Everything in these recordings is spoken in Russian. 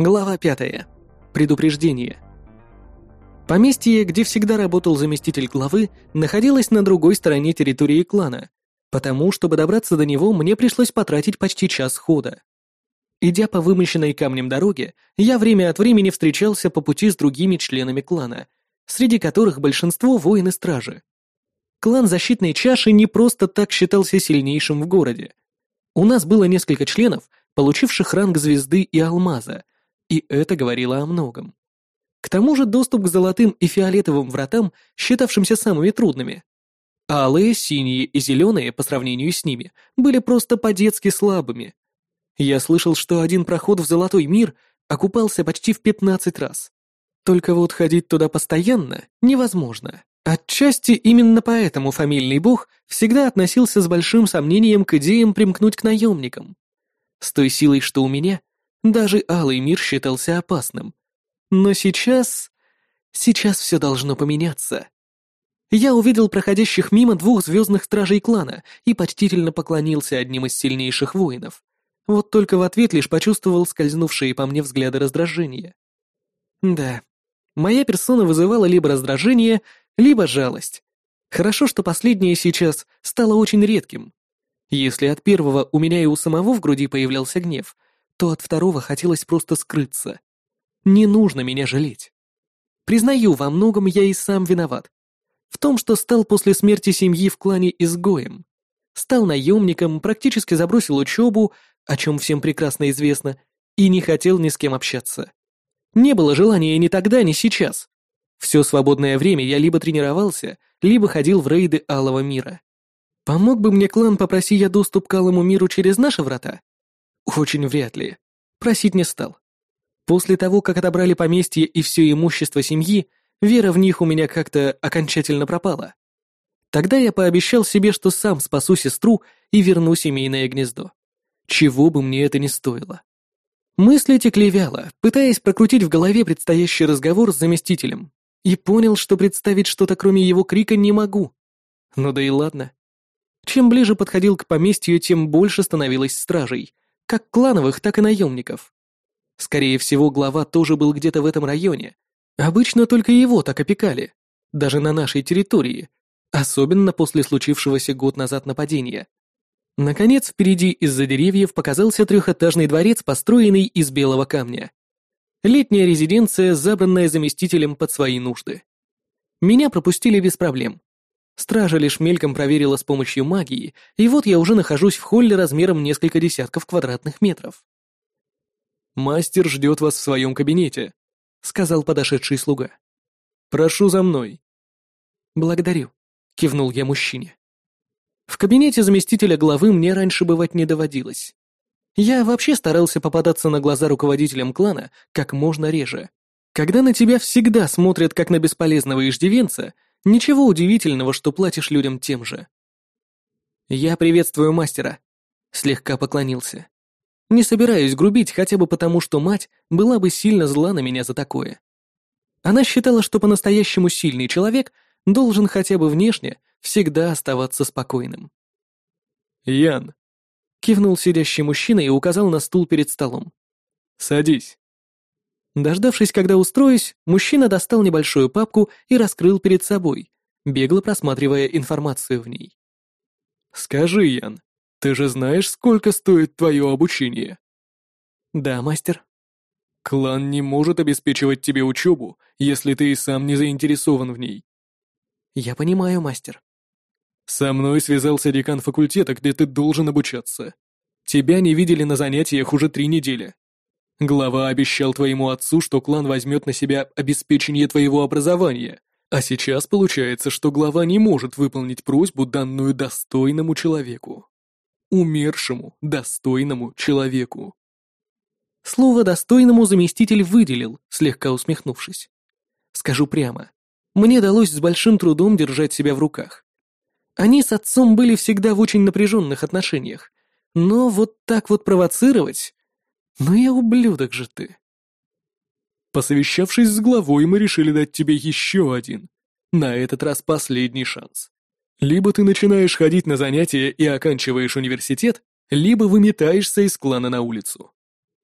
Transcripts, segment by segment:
Глава пятая. Предупреждение. Поместье, где всегда работал заместитель главы, находилось на другой стороне территории клана, потому, чтобы добраться до него, мне пришлось потратить почти час хода. Идя по вымощенной камнем дороге, я время от времени встречался по пути с другими членами клана, среди которых большинство воины-стражи. Клан Защитной Чаши не просто так считался сильнейшим в городе. У нас было несколько членов, получивших ранг звезды и алмаза, и это говорило о многом. К тому же доступ к золотым и фиолетовым вратам, считавшимся самыми трудными. Алые, синие и зеленые, по сравнению с ними, были просто по-детски слабыми. Я слышал, что один проход в золотой мир окупался почти в 15 раз. Только вот ходить туда постоянно невозможно. Отчасти именно поэтому фамильный бог всегда относился с большим сомнением к идеям примкнуть к наемникам. С той силой, что у меня, даже Алый мир считался опасным. Но сейчас... Сейчас все должно поменяться. Я увидел проходящих мимо двух звездных стражей клана и почтительно поклонился одним из сильнейших воинов. Вот только в ответ лишь почувствовал скользнувшие по мне взгляды раздражения. Да, моя персона вызывала либо раздражение, либо жалость. Хорошо, что последнее сейчас стало очень редким. Если от первого у меня и у самого в груди появлялся гнев — то от второго хотелось просто скрыться. Не нужно меня жалеть. Признаю, во многом я и сам виноват. В том, что стал после смерти семьи в клане изгоем. Стал наемником, практически забросил учебу, о чем всем прекрасно известно, и не хотел ни с кем общаться. Не было желания ни тогда, ни сейчас. Все свободное время я либо тренировался, либо ходил в рейды Алого мира. Помог бы мне клан, попроси я доступ к Алому миру через наши врата? Очень вряд ли. Просить не стал. После того, как отобрали поместье и все имущество семьи, вера в них у меня как-то окончательно пропала. Тогда я пообещал себе, что сам спасу сестру и верну семейное гнездо. Чего бы мне это ни стоило. Мысли текли вяло, пытаясь прокрутить в голове предстоящий разговор с заместителем, и понял, что представить что-то кроме его крика не могу. Ну да и ладно. Чем ближе подходил к поместью, тем больше становилось стражей, как клановых, так и наемников. Скорее всего, глава тоже был где-то в этом районе. Обычно только его так опекали, даже на нашей территории, особенно после случившегося год назад нападения. Наконец, впереди из-за деревьев показался трехэтажный дворец, построенный из белого камня. Летняя резиденция, забранная заместителем под свои нужды. Меня пропустили без проблем. Стража лишь мельком проверила с помощью магии, и вот я уже нахожусь в холле размером несколько десятков квадратных метров. «Мастер ждет вас в своем кабинете», — сказал подошедший слуга. «Прошу за мной». «Благодарю», — кивнул я мужчине. В кабинете заместителя главы мне раньше бывать не доводилось. Я вообще старался попадаться на глаза руководителям клана как можно реже. Когда на тебя всегда смотрят как на бесполезного иждивенца — Ничего удивительного, что платишь людям тем же. Я приветствую мастера. Слегка поклонился. Не собираюсь грубить хотя бы потому, что мать была бы сильно зла на меня за такое. Она считала, что по-настоящему сильный человек должен хотя бы внешне всегда оставаться спокойным. «Ян», — кивнул сидящий мужчина и указал на стул перед столом. «Садись». Дождавшись, когда устроюсь, мужчина достал небольшую папку и раскрыл перед собой, бегло просматривая информацию в ней. «Скажи, Ян, ты же знаешь, сколько стоит твое обучение?» «Да, мастер». «Клан не может обеспечивать тебе учебу, если ты и сам не заинтересован в ней». «Я понимаю, мастер». «Со мной связался декан факультета, где ты должен обучаться. Тебя не видели на занятиях уже три недели. Глава обещал твоему отцу, что клан возьмет на себя обеспечение твоего образования, а сейчас получается, что глава не может выполнить просьбу, данную достойному человеку. Умершему, достойному человеку. Слово «достойному» заместитель выделил, слегка усмехнувшись. Скажу прямо, мне далось с большим трудом держать себя в руках. Они с отцом были всегда в очень напряженных отношениях, но вот так вот провоцировать ну я ублюдок же ты. Посовещавшись с главой, мы решили дать тебе еще один, на этот раз последний шанс. Либо ты начинаешь ходить на занятия и оканчиваешь университет, либо выметаешься из клана на улицу.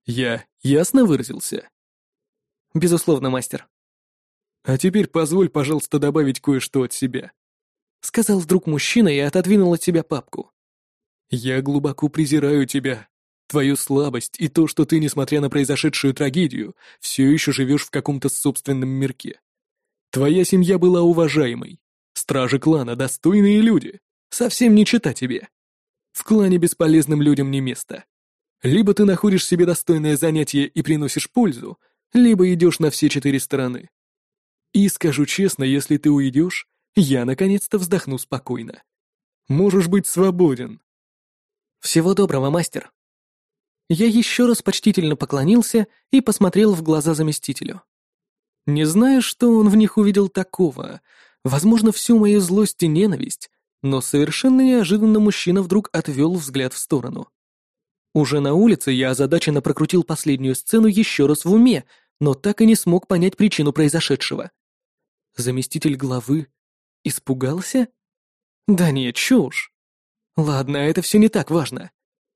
Я ясно выразился? Безусловно, мастер. А теперь позволь, пожалуйста, добавить кое-что от себя. Сказал вдруг мужчина и отодвинул от себя папку. Я глубоко презираю тебя, твою слабость и то, что ты, несмотря на произошедшую трагедию, все еще живешь в каком-то собственном мирке. Твоя семья была уважаемой. Стражи клана — достойные люди. Совсем не чита тебе. В клане бесполезным людям не место. Либо ты находишь себе достойное занятие и приносишь пользу, либо идешь на все четыре стороны. И скажу честно, если ты уйдешь, я наконец-то вздохну спокойно. Можешь быть свободен. Всего доброго, мастер. Я еще раз почтительно поклонился и посмотрел в глаза заместителю. Не знаю, что он в них увидел такого. Возможно, всю мою злость и ненависть, но совершенно неожиданно мужчина вдруг отвел взгляд в сторону. Уже на улице я озадаченно прокрутил последнюю сцену еще раз в уме, но так и не смог понять причину произошедшего. Заместитель главы испугался? Да нет, чушь. Ладно, это все не так важно.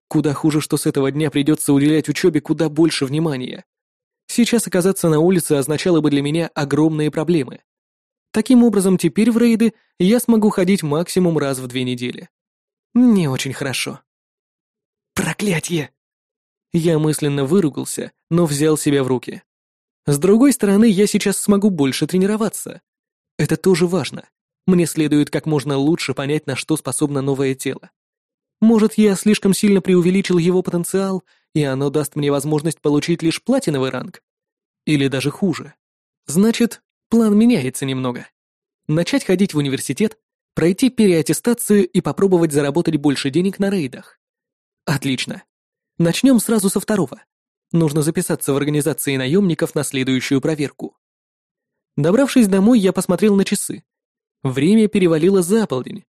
Куда хуже, что с этого дня придется уделять учебе куда больше внимания. Сейчас оказаться на улице означало бы для меня огромные проблемы. Таким образом, теперь в рейды я смогу ходить максимум раз в две недели. Не очень хорошо. Проклятье! Я мысленно выругался, но взял себя в руки. С другой стороны, я сейчас смогу больше тренироваться. Это тоже важно. Мне следует как можно лучше понять, на что способно новое тело. Может, я слишком сильно преувеличил его потенциал, и оно даст мне возможность получить лишь платиновый ранг? Или даже хуже. Значит, план меняется немного. Начать ходить в университет, пройти переаттестацию и попробовать заработать больше денег на рейдах. Отлично. Начнем сразу со второго. Нужно записаться в организации наемников на следующую проверку. Добравшись домой, я посмотрел на часы. Время перевалило за полдень.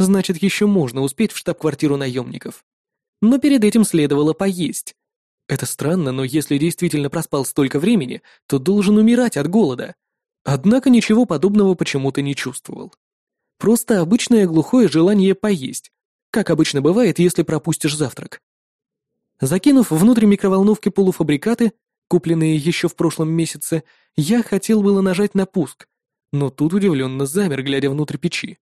Значит, еще можно успеть в штаб-квартиру наемников. Но перед этим следовало поесть. Это странно, но если действительно проспал столько времени, то должен умирать от голода. Однако ничего подобного почему-то не чувствовал. Просто обычное глухое желание поесть, как обычно бывает, если пропустишь завтрак. Закинув внутрь микроволновки полуфабрикаты, купленные еще в прошлом месяце, я хотел было нажать на пуск, но тут удивленно замер, глядя внутрь печи.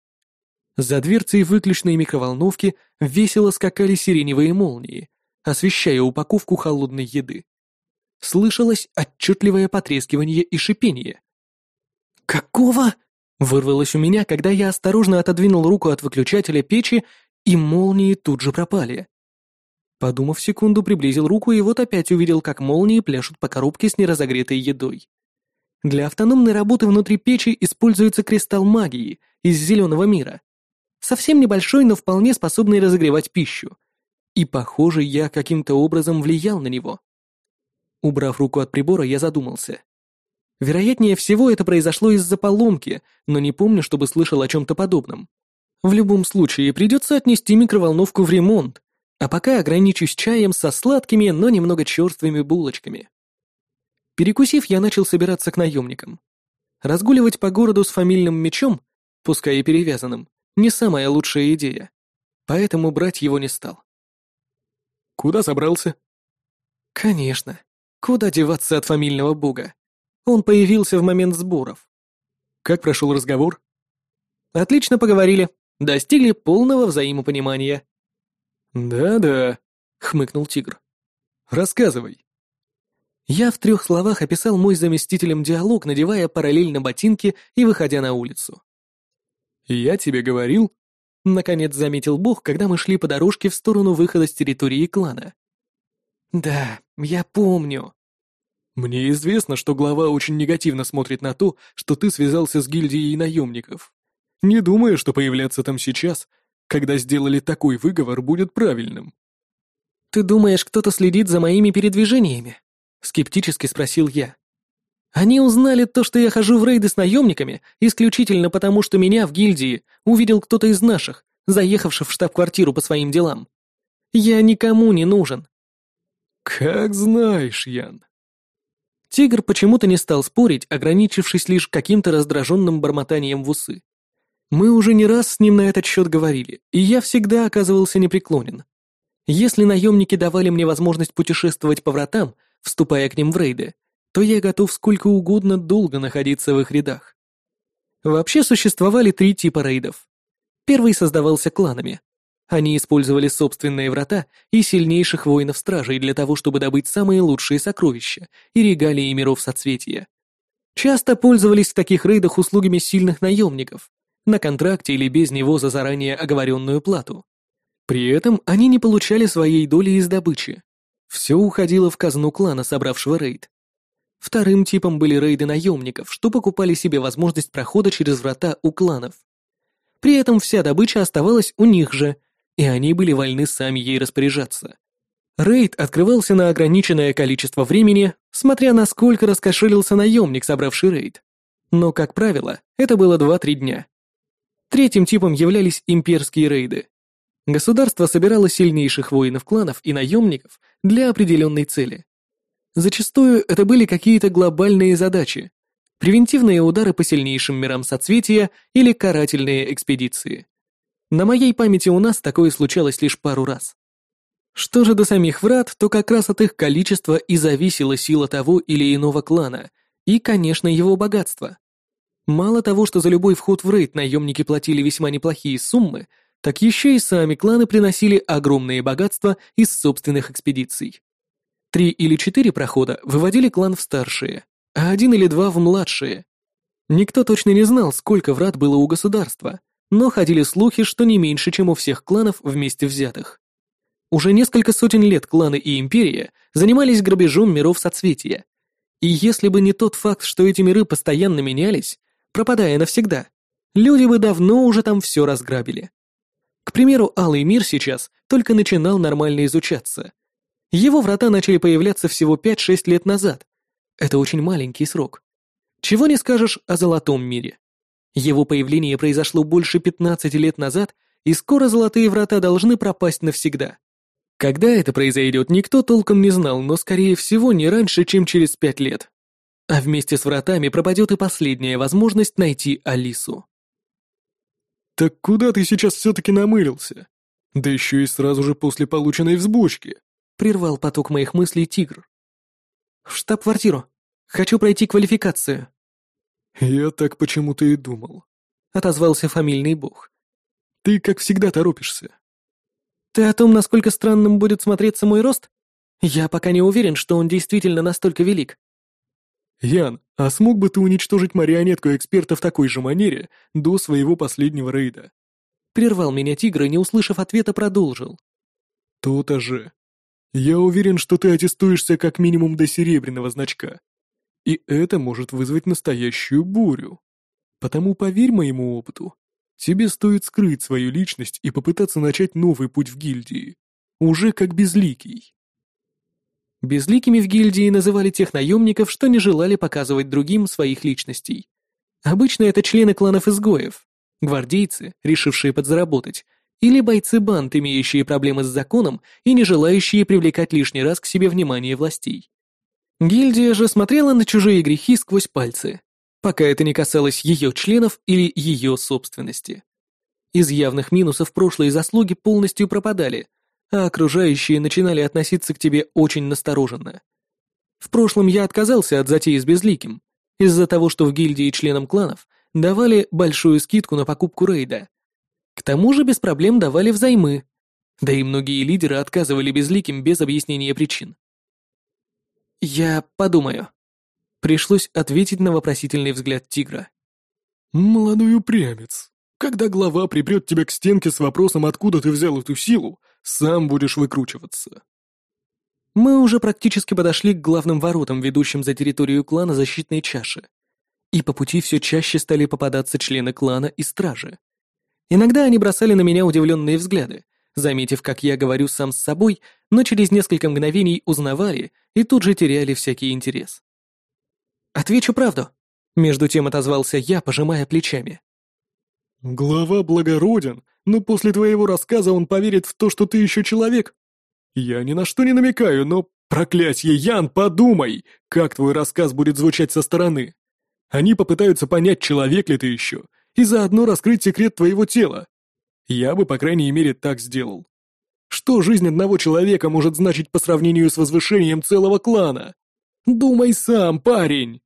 За дверцей выключенной микроволновки весело скакали сиреневые молнии, освещая упаковку холодной еды. Слышалось отчетливое потрескивание и шипение. «Какого?» — вырвалось у меня, когда я осторожно отодвинул руку от выключателя печи и молнии тут же пропали. Подумав секунду, приблизил руку и вот опять увидел, как молнии пляшут по коробке с неразогретой едой. Для автономной работы внутри печи используется кристалл магии из зеленого мира. Совсем небольшой, но вполне способный разогревать пищу. И, похоже, я каким-то образом влиял на него. Убрав руку от прибора, я задумался. Вероятнее всего, это произошло из-за поломки, но не помню, чтобы слышал о чем-то подобном. В любом случае, придется отнести микроволновку в ремонт, а пока ограничусь чаем со сладкими, но немного черствыми булочками. Перекусив, я начал собираться к наемникам. Разгуливать по городу с фамильным мечом, пускай и перевязанным, не самая лучшая идея, поэтому брать его не стал. «Куда собрался?» «Конечно. Куда деваться от фамильного бога? Он появился в момент сборов». «Как прошел разговор?» «Отлично поговорили достигли полного взаимопонимания. «Да-да», — хмыкнул тигр. «Рассказывай». Я в трех словах описал мой заместителем диалог, надевая параллельно ботинки и выходя на улицу. «Я тебе говорил», — наконец заметил Бог, когда мы шли по дорожке в сторону выхода с территории клана. «Да, я помню». «Мне известно, что глава очень негативно смотрит на то, что ты связался с гильдией наемников. Не думаю, что появляться там сейчас, когда сделали такой выговор, будет правильным. «Ты думаешь, кто-то следит за моими передвижениями?» — скептически спросил я. «Они узнали то, что я хожу в рейды с наемниками, исключительно потому, что меня в гильдии увидел кто-то из наших, заехавших в штаб-квартиру по своим делам. Я никому не нужен». «Как знаешь, Ян». Тигр почему-то не стал спорить, ограничившись лишь каким-то раздраженным бормотанием в усы. Мы уже не раз с ним на этот счет говорили, и я всегда оказывался непреклонен. Если наемники давали мне возможность путешествовать по вратам, вступая к ним в рейды, то я готов сколько угодно долго находиться в их рядах. Вообще существовали три типа рейдов. Первый создавался кланами. Они использовали собственные врата и сильнейших воинов-стражей для того, чтобы добыть самые лучшие сокровища и регалии миров соцветия. Часто пользовались в таких рейдах услугами сильных наемников, на контракте или без него за заранее оговоренную плату. При этом они не получали своей доли из добычи. Все уходило в казну клана, собравшего рейд. Вторым типом были рейды наемников, что покупали себе возможность прохода через врата у кланов. При этом вся добыча оставалась у них же, и они были вольны сами ей распоряжаться. Рейд открывался на ограниченное количество времени, смотря на сколько раскошелился наемник, собравший рейд. Но, как правило, это было 2-3 дня. Третьим типом являлись имперские рейды. Государство собирало сильнейших воинов кланов и наемников для определенной цели. Зачастую это были какие-то глобальные задачи, превентивные удары по сильнейшим мирам соцветия или карательные экспедиции. На моей памяти у нас такое случалось лишь пару раз. Что же до самих врат, то как раз от их количества и зависела сила того или иного клана, и, конечно, его богатство. Мало того, что за любой вход в рейд наемники платили весьма неплохие суммы, так еще и сами кланы приносили огромные богатства из собственных экспедиций. Три или четыре прохода выводили клан в старшие, а один или два в младшие. Никто точно не знал, сколько врат было у государства, но ходили слухи, что не меньше, чем у всех кланов вместе взятых. Уже несколько сотен лет кланы и империя занимались грабежом миров соцветия. И если бы не тот факт, что эти миры постоянно менялись, пропадая навсегда, люди бы давно уже там все разграбили. К примеру, Алый мир сейчас только начинал нормально изучаться, его врата начали появляться всего 5-6 лет назад. Это очень маленький срок. Чего не скажешь о Золотом мире. Его появление произошло больше 15 лет назад, и скоро Золотые врата должны пропасть навсегда. Когда это произойдет, никто толком не знал, но скорее всего не раньше, чем через 5 лет. А вместе с вратами пропадет и последняя возможность найти Алису. «Так куда ты сейчас все-таки намылился? Да еще и сразу же после полученной взбучки!» Прервал поток моих мыслей тигр. «В штаб-квартиру. Хочу пройти квалификацию». «Я так почему-то и думал», — отозвался фамильный бог. «Ты, как всегда, торопишься». «Ты о том, насколько странным будет смотреться мой рост? Я пока не уверен, что он действительно настолько велик». «Ян, а смог бы ты уничтожить марионетку эксперта в такой же манере до своего последнего рейда?» Прервал меня тигр и, не услышав ответа, продолжил. «То-то же. Я уверен, что ты аттестуешься как минимум до серебряного значка. И это может вызвать настоящую бурю. Потому поверь моему опыту, тебе стоит скрыть свою личность и попытаться начать новый путь в гильдии. Уже как безликий. Безликими в гильдии называли тех наемников, что не желали показывать другим своих личностей. Обычно это члены кланов изгоев, гвардейцы, решившие подзаработать, или бойцы банд, имеющие проблемы с законом и не желающие привлекать лишний раз к себе внимание властей. Гильдия же смотрела на чужие грехи сквозь пальцы, пока это не касалось ее членов или ее собственности. Из явных минусов прошлые заслуги полностью пропадали, а окружающие начинали относиться к тебе очень настороженно. В прошлом я отказался от затеи с Безликим, из-за того, что в гильдии членам кланов давали большую скидку на покупку рейда, к тому же без проблем давали взаймы. Да и многие лидеры отказывали безликим без объяснения причин. «Я подумаю». Пришлось ответить на вопросительный взгляд тигра. «Молодой упрямец. Когда глава припрет тебя к стенке с вопросом, откуда ты взял эту силу, сам будешь выкручиваться». Мы уже практически подошли к главным воротам, ведущим за территорию клана защитной чаши. И по пути все чаще стали попадаться члены клана и стражи. Иногда они бросали на меня удивленные взгляды, заметив, как я говорю сам с собой, но через несколько мгновений узнавали и тут же теряли всякий интерес. «Отвечу правду», — между тем отозвался я, пожимая плечами. «Глава благороден, но после твоего рассказа он поверит в то, что ты еще человек. Я ни на что не намекаю, но, проклятье, Ян, подумай, как твой рассказ будет звучать со стороны. Они попытаются понять, человек ли ты еще, и заодно раскрыть секрет твоего тела. Я бы, по крайней мере, так сделал. Что жизнь одного человека может значить по сравнению с возвышением целого клана? Думай сам, парень!»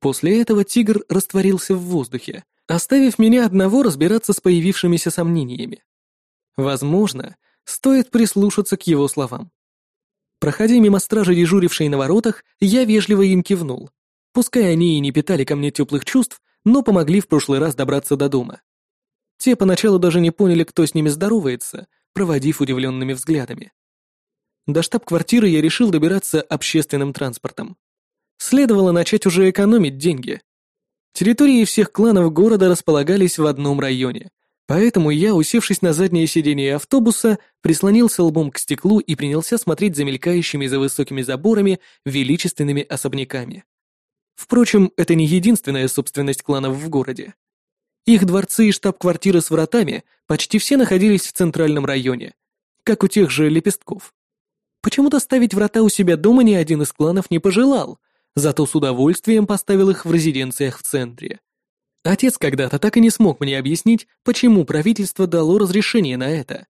После этого тигр растворился в воздухе, оставив меня одного разбираться с появившимися сомнениями. Возможно, стоит прислушаться к его словам. Проходя мимо стражи, дежурившей на воротах, я вежливо им кивнул. Пускай они и не питали ко мне теплых чувств, но помогли в прошлый раз добраться до дома. Те поначалу даже не поняли, кто с ними здоровается, проводив удивленными взглядами. До штаб-квартиры я решил добираться общественным транспортом. Следовало начать уже экономить деньги. Территории всех кланов города располагались в одном районе, поэтому я, усевшись на заднее сиденье автобуса, прислонился лбом к стеклу и принялся смотреть за мелькающими за высокими заборами величественными особняками. Впрочем, это не единственная собственность кланов в городе. Их дворцы и штаб-квартиры с вратами почти все находились в центральном районе, как у тех же лепестков. Почему-то ставить врата у себя дома ни один из кланов не пожелал, зато с удовольствием поставил их в резиденциях в центре. Отец когда-то так и не смог мне объяснить, почему правительство дало разрешение на это.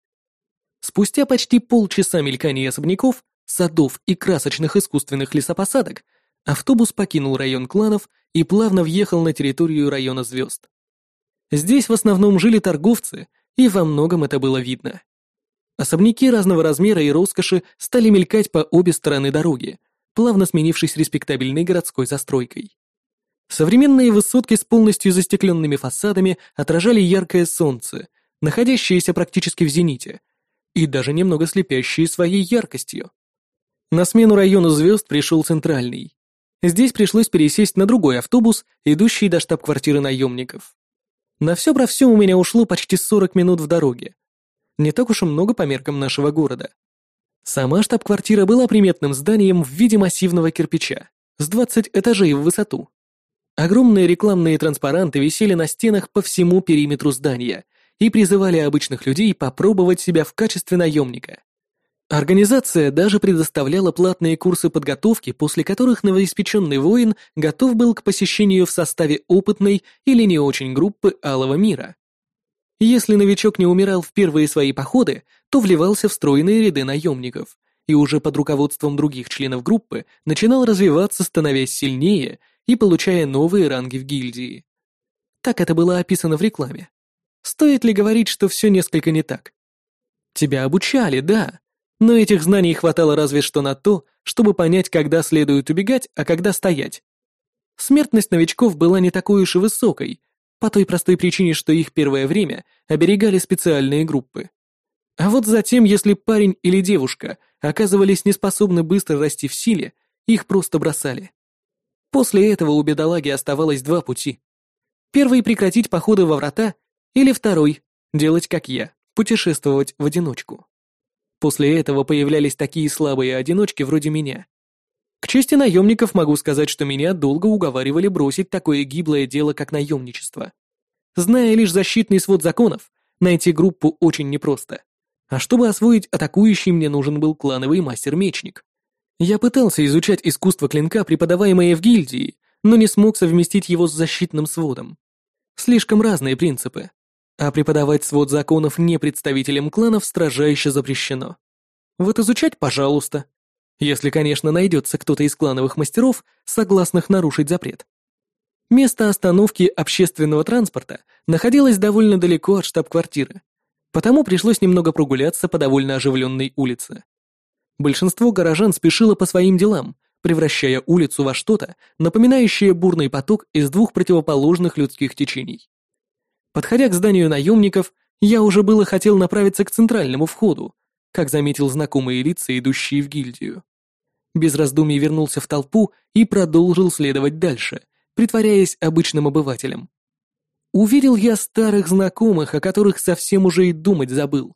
Спустя почти полчаса мелькания особняков, садов и красочных искусственных лесопосадок, автобус покинул район кланов и плавно въехал на территорию района звезд. Здесь в основном жили торговцы, и во многом это было видно. Особняки разного размера и роскоши стали мелькать по обе стороны дороги, плавно сменившись респектабельной городской застройкой. Современные высотки с полностью застекленными фасадами отражали яркое солнце, находящееся практически в зените, и даже немного слепящие своей яркостью. На смену району звезд пришел центральный. Здесь пришлось пересесть на другой автобус, идущий до штаб-квартиры наемников. На все про все у меня ушло почти 40 минут в дороге. Не так уж и много по меркам нашего города. Сама штаб-квартира была приметным зданием в виде массивного кирпича, с 20 этажей в высоту. Огромные рекламные транспаранты висели на стенах по всему периметру здания и призывали обычных людей попробовать себя в качестве наемника. Организация даже предоставляла платные курсы подготовки, после которых новоиспеченный воин готов был к посещению в составе опытной или не очень группы Алого Мира. Если новичок не умирал в первые свои походы, то вливался в стройные ряды наемников и уже под руководством других членов группы начинал развиваться, становясь сильнее и получая новые ранги в гильдии. Так это было описано в рекламе. Стоит ли говорить, что все несколько не так? Тебя обучали, да, но этих знаний хватало разве что на то, чтобы понять, когда следует убегать, а когда стоять. Смертность новичков была не такой уж и высокой, по той простой причине, что их первое время оберегали специальные группы. А вот затем, если парень или девушка оказывались неспособны быстро расти в силе, их просто бросали. После этого у бедолаги оставалось два пути. Первый — прекратить походы во врата, или второй — делать как я, путешествовать в одиночку. После этого появлялись такие слабые одиночки вроде меня. К чести наемников могу сказать, что меня долго уговаривали бросить такое гиблое дело, как наемничество. Зная лишь защитный свод законов, найти группу очень непросто. А чтобы освоить атакующий, мне нужен был клановый мастер-мечник. Я пытался изучать искусство клинка, преподаваемое в гильдии, но не смог совместить его с защитным сводом. Слишком разные принципы. А преподавать свод законов не представителям кланов строжайше запрещено. Вот изучать, пожалуйста. Если, конечно, найдется кто-то из клановых мастеров, согласных нарушить запрет. Место остановки общественного транспорта находилось довольно далеко от штаб-квартиры, потому пришлось немного прогуляться по довольно оживленной улице. Большинство горожан спешило по своим делам, превращая улицу во что-то, напоминающее бурный поток из двух противоположных людских течений. Подходя к зданию наемников, я уже было хотел направиться к центральному входу, как заметил знакомые лица, идущие в гильдию. Без раздумий вернулся в толпу и продолжил следовать дальше, притворяясь обычным обывателем. Увидел я старых знакомых, о которых совсем уже и думать забыл.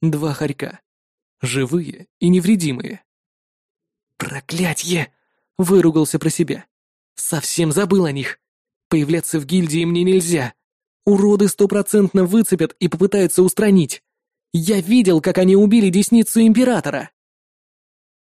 Два хорька. Живые и невредимые. «Проклятье!» — выругался про себя. «Совсем забыл о них. Появляться в гильдии мне нельзя. Уроды стопроцентно выцепят и попытаются устранить. Я видел, как они убили десницу императора.